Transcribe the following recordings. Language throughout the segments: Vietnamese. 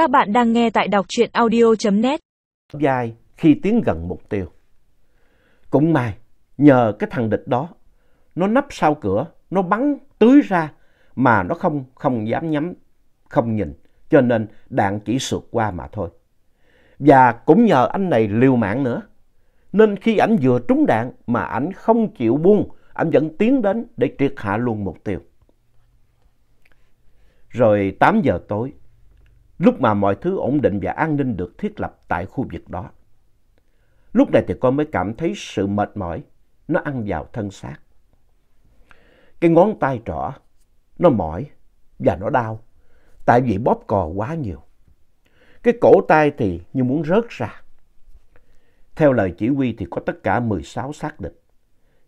Các bạn đang nghe tại đọc truyện audio.net. Dài khi tiến gần mục tiêu. Cũng may, nhờ cái thằng địch đó, nó nấp sau cửa, nó bắn tưới ra mà nó không không dám nhắm, không nhìn, cho nên đạn chỉ sượt qua mà thôi. Và cũng nhờ anh này liều mạng nữa, nên khi ảnh vừa trúng đạn mà ảnh không chịu buông, ảnh vẫn tiến đến để triệt hạ luôn mục tiêu. Rồi 8 giờ tối, lúc mà mọi thứ ổn định và an ninh được thiết lập tại khu vực đó. Lúc này thì con mới cảm thấy sự mệt mỏi, nó ăn vào thân xác. Cái ngón tay trỏ, nó mỏi và nó đau, tại vì bóp cò quá nhiều. Cái cổ tay thì như muốn rớt ra. Theo lời chỉ huy thì có tất cả 16 xác địch,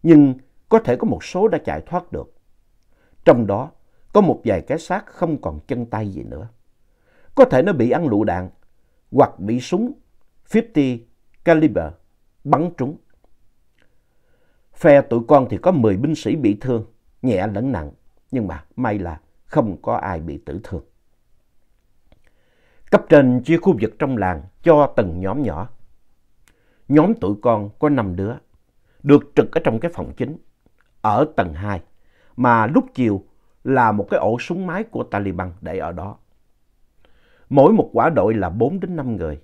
nhưng có thể có một số đã chạy thoát được. Trong đó có một vài cái xác không còn chân tay gì nữa. Có thể nó bị ăn lựu đạn hoặc bị súng 50 caliber bắn trúng. Phe tụi con thì có 10 binh sĩ bị thương, nhẹ lẫn nặng, nhưng mà may là không có ai bị tử thương. Cấp trên chia khu vực trong làng cho từng nhóm nhỏ. Nhóm tụi con có 5 đứa, được trực ở trong cái phòng chính, ở tầng 2, mà lúc chiều là một cái ổ súng máy của Taliban để ở đó. Mỗi một quả đội là 4 đến 5 người.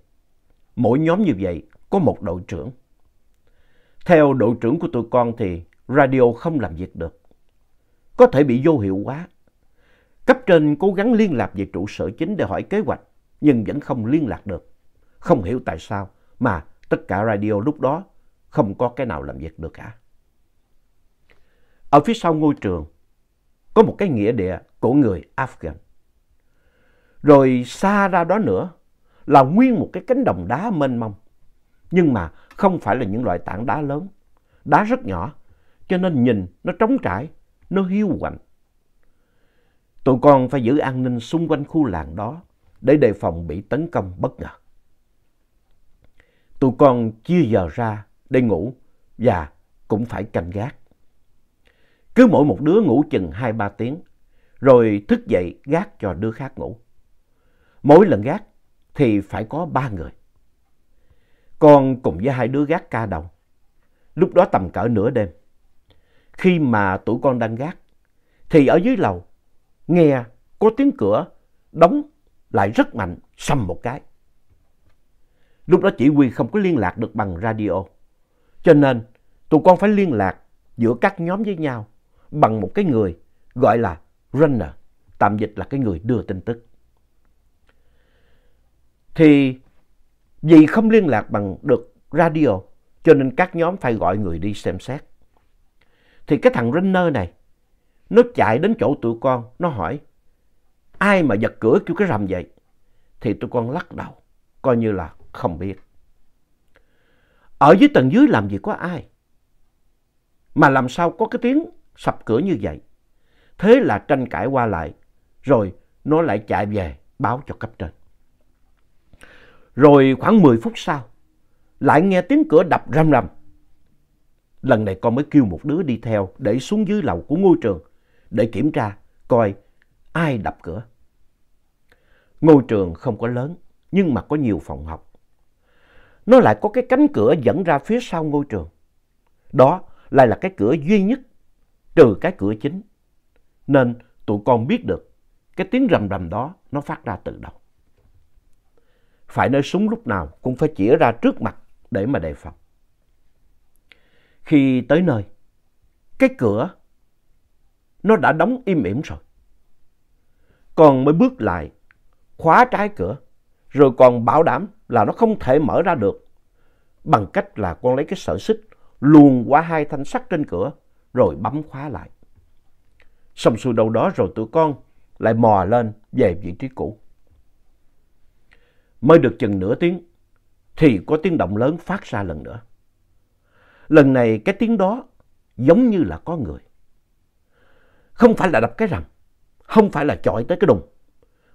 Mỗi nhóm như vậy có một đội trưởng. Theo đội trưởng của tụi con thì radio không làm việc được. Có thể bị vô hiệu quá. Cấp trên cố gắng liên lạc về trụ sở chính để hỏi kế hoạch, nhưng vẫn không liên lạc được. Không hiểu tại sao mà tất cả radio lúc đó không có cái nào làm việc được cả. Ở phía sau ngôi trường có một cái nghĩa địa của người Afghan. Rồi xa ra đó nữa là nguyên một cái cánh đồng đá mênh mông. Nhưng mà không phải là những loại tảng đá lớn, đá rất nhỏ, cho nên nhìn nó trống trải, nó hiu quạnh. Tụi con phải giữ an ninh xung quanh khu làng đó để đề phòng bị tấn công bất ngờ. Tụi con chia giờ ra để ngủ và cũng phải canh gác. Cứ mỗi một đứa ngủ chừng 2-3 tiếng, rồi thức dậy gác cho đứa khác ngủ. Mỗi lần gác thì phải có ba người. Con cùng với hai đứa gác ca đầu. Lúc đó tầm cỡ nửa đêm. Khi mà tụi con đang gác, thì ở dưới lầu nghe có tiếng cửa đóng lại rất mạnh, xăm một cái. Lúc đó chỉ huy không có liên lạc được bằng radio. Cho nên tụi con phải liên lạc giữa các nhóm với nhau bằng một cái người gọi là runner, tạm dịch là cái người đưa tin tức. Thì vì không liên lạc bằng được radio, cho nên các nhóm phải gọi người đi xem xét. Thì cái thằng runner này, nó chạy đến chỗ tụi con, nó hỏi, ai mà giật cửa kêu cái rầm vậy? Thì tụi con lắc đầu, coi như là không biết. Ở dưới tầng dưới làm gì có ai? Mà làm sao có cái tiếng sập cửa như vậy? Thế là tranh cãi qua lại, rồi nó lại chạy về báo cho cấp trên. Rồi khoảng 10 phút sau, lại nghe tiếng cửa đập rầm rầm. Lần này con mới kêu một đứa đi theo để xuống dưới lầu của ngôi trường để kiểm tra coi ai đập cửa. Ngôi trường không có lớn nhưng mà có nhiều phòng học. Nó lại có cái cánh cửa dẫn ra phía sau ngôi trường. Đó lại là cái cửa duy nhất trừ cái cửa chính. Nên tụi con biết được cái tiếng rầm rầm đó nó phát ra từ đâu. Phải nơi súng lúc nào cũng phải chĩa ra trước mặt để mà đề phòng. Khi tới nơi, cái cửa nó đã đóng im ỉm rồi. còn mới bước lại, khóa trái cửa, rồi còn bảo đảm là nó không thể mở ra được. Bằng cách là con lấy cái sợi xích luồn qua hai thanh sắt trên cửa, rồi bấm khóa lại. Xong xuôi đâu đó rồi tụi con lại mò lên về vị trí cũ. Mới được chừng nửa tiếng thì có tiếng động lớn phát ra lần nữa. Lần này cái tiếng đó giống như là có người. Không phải là đập cái rầm, không phải là chọi tới cái đùng,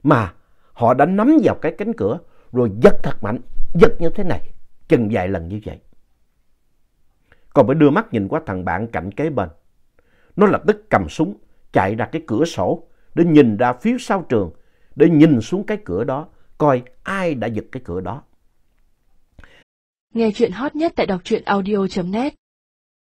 mà họ đã nắm vào cái cánh cửa rồi giật thật mạnh, giật như thế này, chừng vài lần như vậy. Còn phải đưa mắt nhìn qua thằng bạn cạnh kế bên. Nó lập tức cầm súng, chạy ra cái cửa sổ để nhìn ra phía sau trường, để nhìn xuống cái cửa đó coi ai đã giật cái cửa đó. Nghe chuyện hot nhất tại đọc truyện audio.net